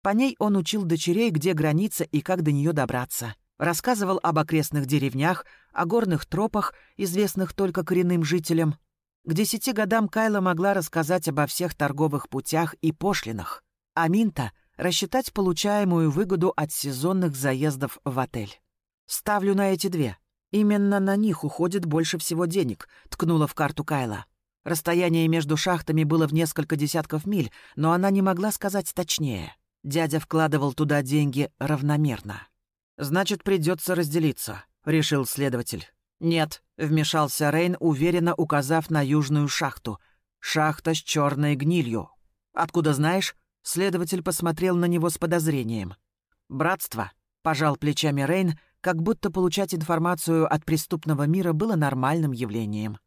по ней он учил дочерей, где граница и как до нее добраться. Рассказывал об окрестных деревнях, о горных тропах, известных только коренным жителям. К десяти годам Кайла могла рассказать обо всех торговых путях и пошлинах. А Минта — рассчитать получаемую выгоду от сезонных заездов в отель. «Ставлю на эти две. Именно на них уходит больше всего денег», — ткнула в карту Кайла. Расстояние между шахтами было в несколько десятков миль, но она не могла сказать точнее. Дядя вкладывал туда деньги равномерно. «Значит, придется разделиться», — решил следователь. «Нет», — вмешался Рейн, уверенно указав на южную шахту. «Шахта с черной гнилью». «Откуда знаешь?» Следователь посмотрел на него с подозрением. «Братство», — пожал плечами Рейн, как будто получать информацию от преступного мира было нормальным явлением.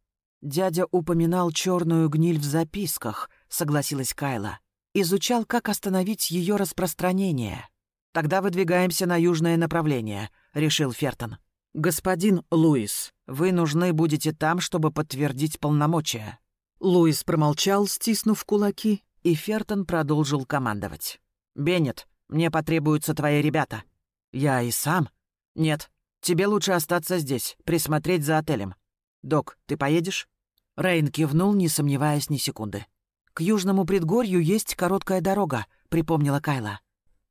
«Дядя упоминал черную гниль в записках», — согласилась Кайла изучал, как остановить ее распространение. «Тогда выдвигаемся на южное направление», — решил Фертон. «Господин Луис, вы нужны будете там, чтобы подтвердить полномочия». Луис промолчал, стиснув кулаки, и Фертон продолжил командовать. «Беннет, мне потребуются твои ребята». «Я и сам?» «Нет, тебе лучше остаться здесь, присмотреть за отелем. Док, ты поедешь?» Рейн кивнул, не сомневаясь ни секунды. «К южному предгорью есть короткая дорога», — припомнила Кайла.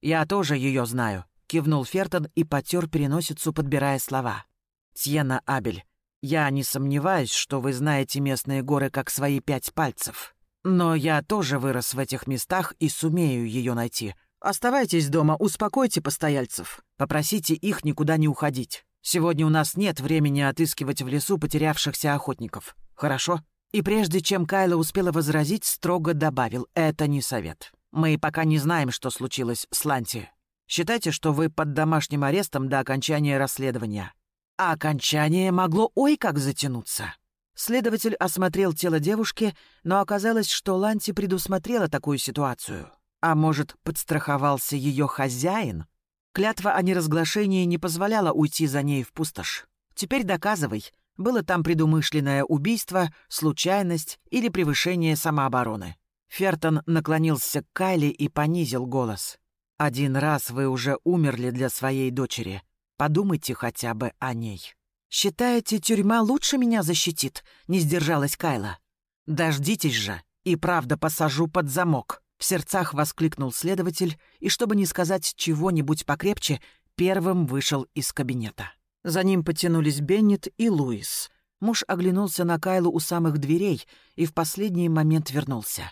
«Я тоже ее знаю», — кивнул Фертон и потер переносицу, подбирая слова. «Тьена Абель, я не сомневаюсь, что вы знаете местные горы как свои пять пальцев. Но я тоже вырос в этих местах и сумею ее найти. Оставайтесь дома, успокойте постояльцев. Попросите их никуда не уходить. Сегодня у нас нет времени отыскивать в лесу потерявшихся охотников. Хорошо?» И прежде чем Кайла успела возразить, строго добавил «Это не совет. Мы пока не знаем, что случилось с Ланти. Считайте, что вы под домашним арестом до окончания расследования. а окончание могло ой как затянуться. Следователь осмотрел тело девушки, но оказалось, что Ланти предусмотрела такую ситуацию. А может, подстраховался ее хозяин? Клятва о неразглашении не позволяла уйти за ней в пустошь. Теперь доказывай, было там предумышленное убийство, случайность или превышение самообороны. Фертон наклонился к Кайли и понизил голос. «Один раз вы уже умерли для своей дочери. Подумайте хотя бы о ней». «Считаете, тюрьма лучше меня защитит?» — не сдержалась Кайла. «Дождитесь же, и правда посажу под замок», — в сердцах воскликнул следователь, и, чтобы не сказать чего-нибудь покрепче, первым вышел из кабинета. За ним потянулись Беннет и Луис. Муж оглянулся на Кайлу у самых дверей и в последний момент вернулся.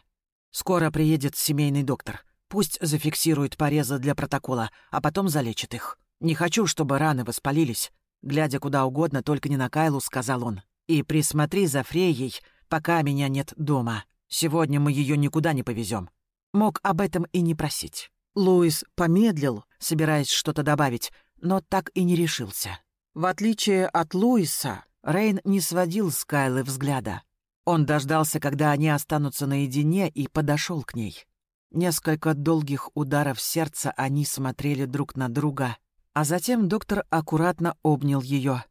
«Скоро приедет семейный доктор. Пусть зафиксирует порезы для протокола, а потом залечит их. Не хочу, чтобы раны воспалились. Глядя куда угодно, только не на Кайлу, сказал он. «И присмотри за Фрейей, пока меня нет дома. Сегодня мы ее никуда не повезем». Мог об этом и не просить. Луис помедлил, собираясь что-то добавить, но так и не решился. В отличие от Луиса, Рейн не сводил с Кайлы взгляда. Он дождался, когда они останутся наедине, и подошел к ней. Несколько долгих ударов сердца они смотрели друг на друга, а затем доктор аккуратно обнял ее.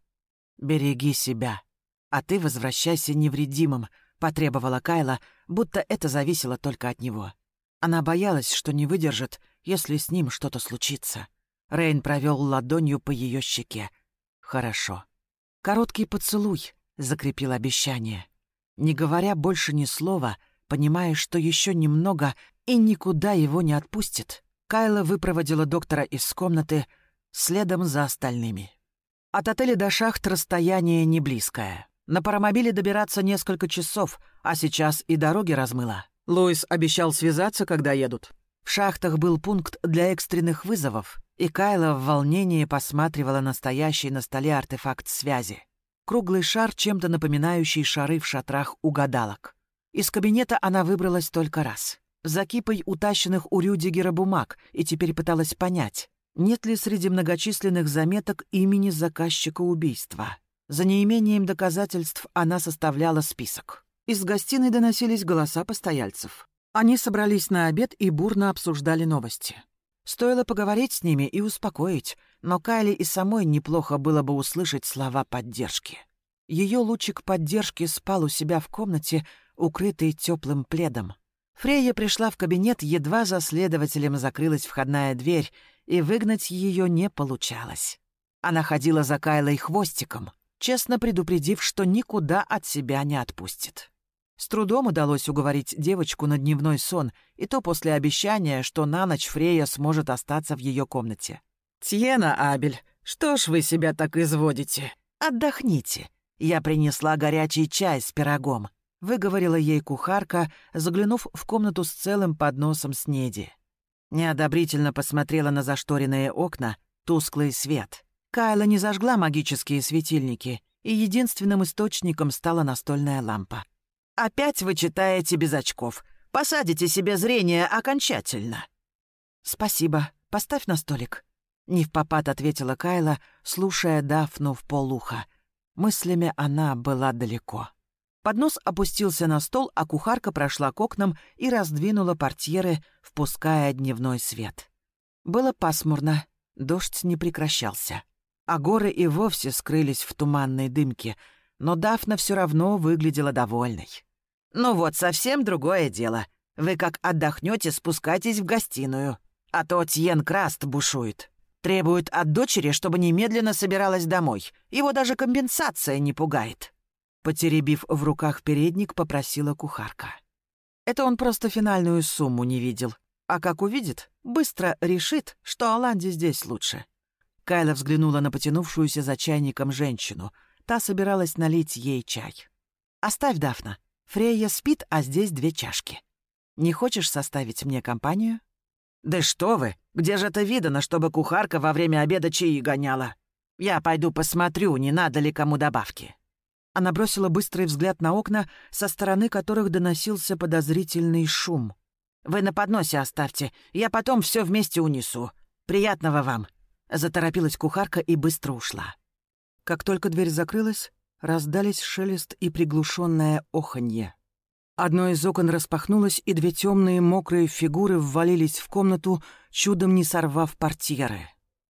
«Береги себя, а ты возвращайся невредимым», — потребовала Кайла, будто это зависело только от него. Она боялась, что не выдержит, если с ним что-то случится. Рейн провел ладонью по ее щеке. «Хорошо». Короткий поцелуй закрепил обещание. Не говоря больше ни слова, понимая, что еще немного и никуда его не отпустит, Кайла выпроводила доктора из комнаты, следом за остальными. От отеля до шахт расстояние не близкое. На паромобиле добираться несколько часов, а сейчас и дороги размыло. Луис обещал связаться, когда едут. В шахтах был пункт для экстренных вызовов, и Кайла в волнении посматривала на стоящий на столе артефакт связи. Круглый шар, чем-то напоминающий шары в шатрах у гадалок. Из кабинета она выбралась только раз. За кипой утащенных у Рюдигера бумаг, и теперь пыталась понять, нет ли среди многочисленных заметок имени заказчика убийства. За неимением доказательств она составляла список. Из гостиной доносились голоса постояльцев. Они собрались на обед и бурно обсуждали новости. Стоило поговорить с ними и успокоить, но Кайли и самой неплохо было бы услышать слова поддержки. Ее лучик поддержки спал у себя в комнате, укрытый теплым пледом. Фрейя пришла в кабинет, едва за следователем закрылась входная дверь, и выгнать ее не получалось. Она ходила за Кайлой хвостиком, честно предупредив, что никуда от себя не отпустит. С трудом удалось уговорить девочку на дневной сон, и то после обещания, что на ночь Фрея сможет остаться в ее комнате. «Тьена, Абель, что ж вы себя так изводите? Отдохните. Я принесла горячий чай с пирогом», — выговорила ей кухарка, заглянув в комнату с целым подносом снеди. Неодобрительно посмотрела на зашторенные окна, тусклый свет. Кайла не зажгла магические светильники, и единственным источником стала настольная лампа. «Опять вы читаете без очков. Посадите себе зрение окончательно». «Спасибо. Поставь на столик». Не в попад ответила Кайла, слушая Дафну в полуха. Мыслями она была далеко. Поднос опустился на стол, а кухарка прошла к окнам и раздвинула портьеры, впуская дневной свет. Было пасмурно, дождь не прекращался. А горы и вовсе скрылись в туманной дымке, но Дафна все равно выглядела довольной. «Ну вот, совсем другое дело. Вы как отдохнете, спускайтесь в гостиную. А то Тьен Краст бушует. Требует от дочери, чтобы немедленно собиралась домой. Его даже компенсация не пугает». Потеребив в руках передник, попросила кухарка. Это он просто финальную сумму не видел. А как увидит, быстро решит, что Аланде здесь лучше. Кайла взглянула на потянувшуюся за чайником женщину. Та собиралась налить ей чай. «Оставь, Дафна. Фрейя спит, а здесь две чашки. Не хочешь составить мне компанию?» «Да что вы! Где же это видано, чтобы кухарка во время обеда чаи гоняла? Я пойду посмотрю, не надо ли кому добавки». Она бросила быстрый взгляд на окна, со стороны которых доносился подозрительный шум. «Вы на подносе оставьте, я потом все вместе унесу. Приятного вам!» Заторопилась кухарка и быстро ушла. Как только дверь закрылась, раздались шелест и приглушенное оханье. Одно из окон распахнулось, и две темные мокрые фигуры ввалились в комнату, чудом не сорвав портьеры.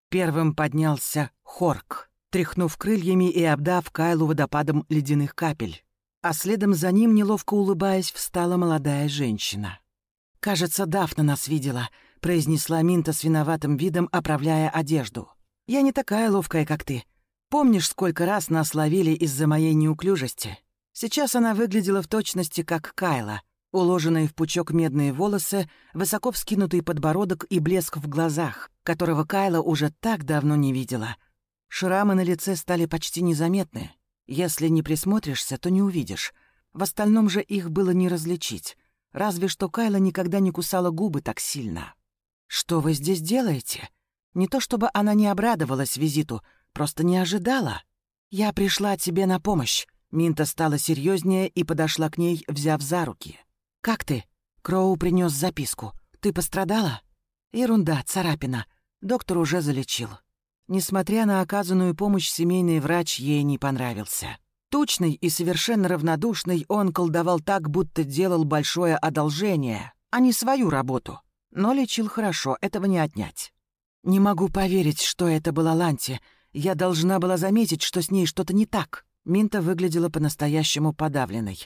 Первым поднялся Хорк, тряхнув крыльями и обдав Кайлу водопадом ледяных капель. А следом за ним, неловко улыбаясь, встала молодая женщина. «Кажется, Дафна нас видела», — произнесла Минта с виноватым видом, оправляя одежду. «Я не такая ловкая, как ты. Помнишь, сколько раз нас ловили из-за моей неуклюжести?» Сейчас она выглядела в точности как Кайла. Уложенные в пучок медные волосы, высоко вскинутый подбородок и блеск в глазах, которого Кайла уже так давно не видела. Шрамы на лице стали почти незаметны. Если не присмотришься, то не увидишь. В остальном же их было не различить. Разве что Кайла никогда не кусала губы так сильно. «Что вы здесь делаете?» Не то чтобы она не обрадовалась визиту, просто не ожидала. «Я пришла тебе на помощь. Минта стала серьезнее и подошла к ней, взяв за руки. «Как ты?» Кроу принес записку. «Ты пострадала?» «Ерунда, царапина. Доктор уже залечил». Несмотря на оказанную помощь, семейный врач ей не понравился. Тучный и совершенно равнодушный, он колдовал так, будто делал большое одолжение, а не свою работу. Но лечил хорошо, этого не отнять. «Не могу поверить, что это была Ланти. Я должна была заметить, что с ней что-то не так». Минта выглядела по-настоящему подавленной.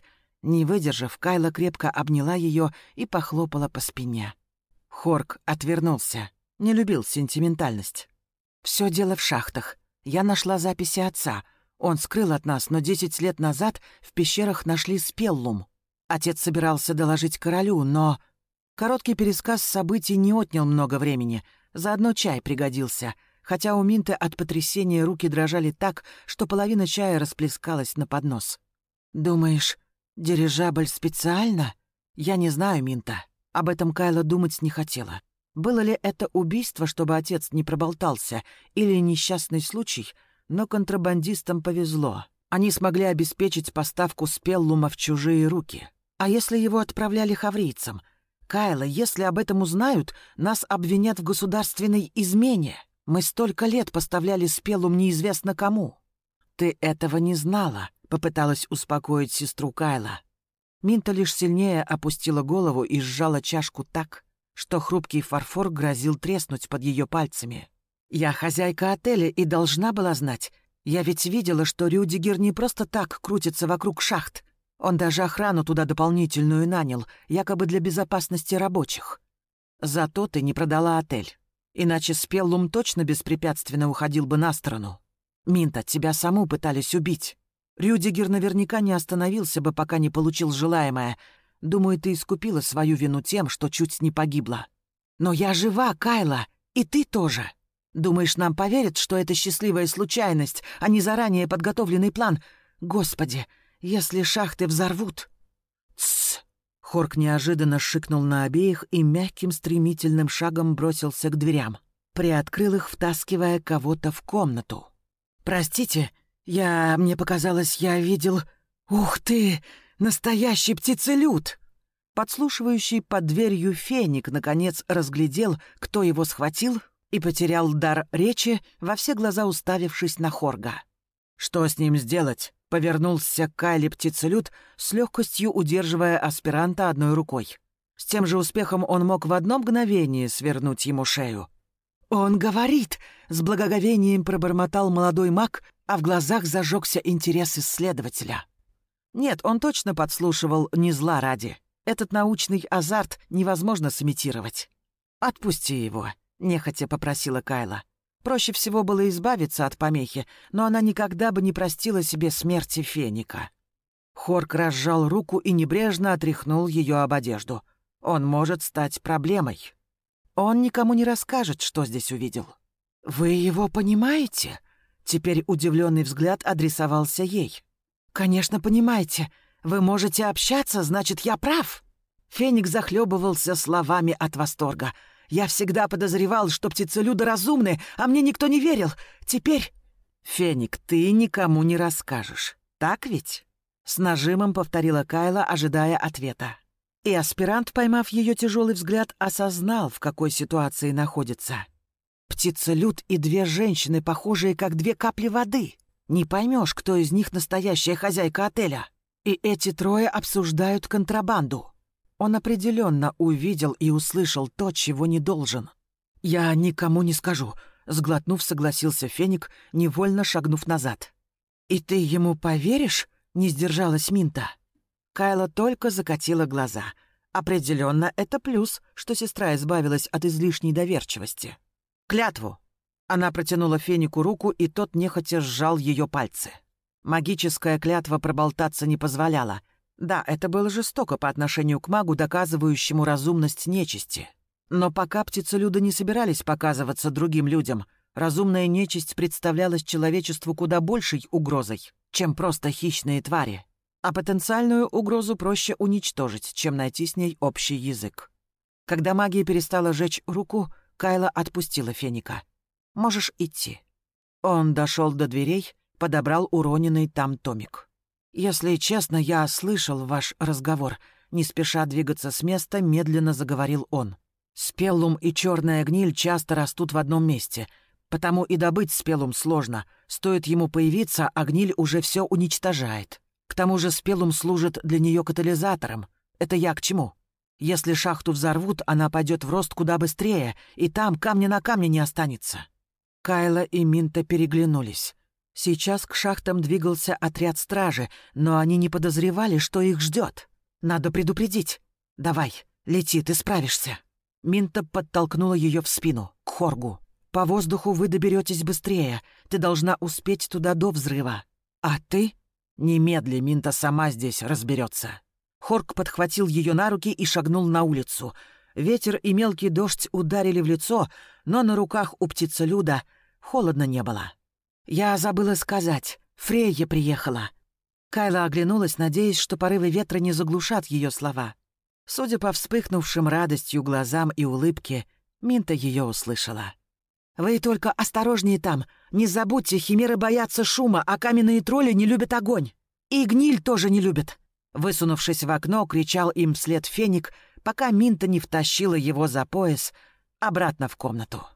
Не выдержав, Кайла крепко обняла ее и похлопала по спине. Хорк отвернулся. Не любил сентиментальность. Все дело в шахтах. Я нашла записи отца. Он скрыл от нас, но десять лет назад в пещерах нашли спеллум. Отец собирался доложить королю, но... Короткий пересказ событий не отнял много времени. Заодно чай пригодился — хотя у Минты от потрясения руки дрожали так, что половина чая расплескалась на поднос. «Думаешь, дирижабль специально?» «Я не знаю, Минта. Об этом Кайла думать не хотела. Было ли это убийство, чтобы отец не проболтался, или несчастный случай, но контрабандистам повезло. Они смогли обеспечить поставку спеллума в чужие руки. А если его отправляли хаврийцам? Кайла, если об этом узнают, нас обвинят в государственной измене. Мы столько лет поставляли спелум неизвестно кому. Ты этого не знала, попыталась успокоить сестру Кайла. Минта лишь сильнее опустила голову и сжала чашку так, что хрупкий фарфор грозил треснуть под ее пальцами. «Я хозяйка отеля и должна была знать. Я ведь видела, что Рюдигер не просто так крутится вокруг шахт. Он даже охрану туда дополнительную нанял, якобы для безопасности рабочих. Зато ты не продала отель. Иначе Спеллум точно беспрепятственно уходил бы на сторону. Минта, тебя саму пытались убить. Рюдигер наверняка не остановился бы, пока не получил желаемое. Думаю, ты искупила свою вину тем, что чуть не погибла. Но я жива, Кайла, и ты тоже. Думаешь, нам поверят, что это счастливая случайность, а не заранее подготовленный план? Господи, если шахты взорвут... Тссс! Хорк неожиданно шикнул на обеих и мягким стремительным шагом бросился к дверям. Приоткрыл их, втаскивая кого-то в комнату. «Простите, я... мне показалось, я видел... Ух ты! Настоящий птицелюд!» Подслушивающий под дверью феник, наконец, разглядел, кто его схватил, и потерял дар речи, во все глаза уставившись на Хорга. «Что с ним сделать?» Повернулся Кайли птицелюд, с легкостью удерживая аспиранта одной рукой. С тем же успехом он мог в одно мгновение свернуть ему шею. «Он говорит!» — с благоговением пробормотал молодой маг, а в глазах зажегся интерес исследователя. Нет, он точно подслушивал не зла ради. Этот научный азарт невозможно сымитировать. «Отпусти его», — нехотя попросила Кайла. Проще всего было избавиться от помехи, но она никогда бы не простила себе смерти Феника. Хорк разжал руку и небрежно отряхнул ее об одежду. Он может стать проблемой. Он никому не расскажет, что здесь увидел. «Вы его понимаете?» Теперь удивленный взгляд адресовался ей. «Конечно, понимаете. Вы можете общаться, значит, я прав». Феник захлебывался словами от восторга — я всегда подозревал, что птицелюды разумны, а мне никто не верил. Теперь... Феник, ты никому не расскажешь. Так ведь? С нажимом повторила Кайла, ожидая ответа. И аспирант, поймав ее тяжелый взгляд, осознал, в какой ситуации находится. Птицелюд и две женщины, похожие как две капли воды. Не поймешь, кто из них настоящая хозяйка отеля. И эти трое обсуждают контрабанду. Он определенно увидел и услышал то, чего не должен. «Я никому не скажу», — сглотнув, согласился Феник, невольно шагнув назад. «И ты ему поверишь?» — не сдержалась Минта. Кайла только закатила глаза. Определенно, это плюс, что сестра избавилась от излишней доверчивости. «Клятву!» Она протянула Фенику руку, и тот нехотя сжал ее пальцы. Магическая клятва проболтаться не позволяла. Да, это было жестоко по отношению к магу, доказывающему разумность нечисти. Но пока птицелюды не собирались показываться другим людям, разумная нечисть представлялась человечеству куда большей угрозой, чем просто хищные твари. А потенциальную угрозу проще уничтожить, чем найти с ней общий язык. Когда магия перестала жечь руку, Кайла отпустила Феника. «Можешь идти». Он дошел до дверей, подобрал уроненный там томик. «Если честно, я слышал ваш разговор», — не спеша двигаться с места, медленно заговорил он. «Спеллум и черная гниль часто растут в одном месте, потому и добыть спелум сложно. Стоит ему появиться, а гниль уже все уничтожает. К тому же спелум служит для нее катализатором. Это я к чему? Если шахту взорвут, она пойдет в рост куда быстрее, и там камня на камне не останется». Кайла и Минта переглянулись. Сейчас к шахтам двигался отряд стражи, но они не подозревали, что их ждет. Надо предупредить. Давай, лети, ты справишься. Минта подтолкнула ее в спину, к Хоргу. По воздуху вы доберетесь быстрее. Ты должна успеть туда до взрыва. А ты? Немедли, Минта сама здесь разберется. Хорг подхватил ее на руки и шагнул на улицу. Ветер и мелкий дождь ударили в лицо, но на руках у птицелюда холодно не было. «Я забыла сказать. Фрейя приехала». Кайла оглянулась, надеясь, что порывы ветра не заглушат ее слова. Судя по вспыхнувшим радостью глазам и улыбке, Минта ее услышала. «Вы только осторожнее там. Не забудьте, химеры боятся шума, а каменные тролли не любят огонь. И гниль тоже не любят». Высунувшись в окно, кричал им вслед феник, пока Минта не втащила его за пояс обратно в комнату.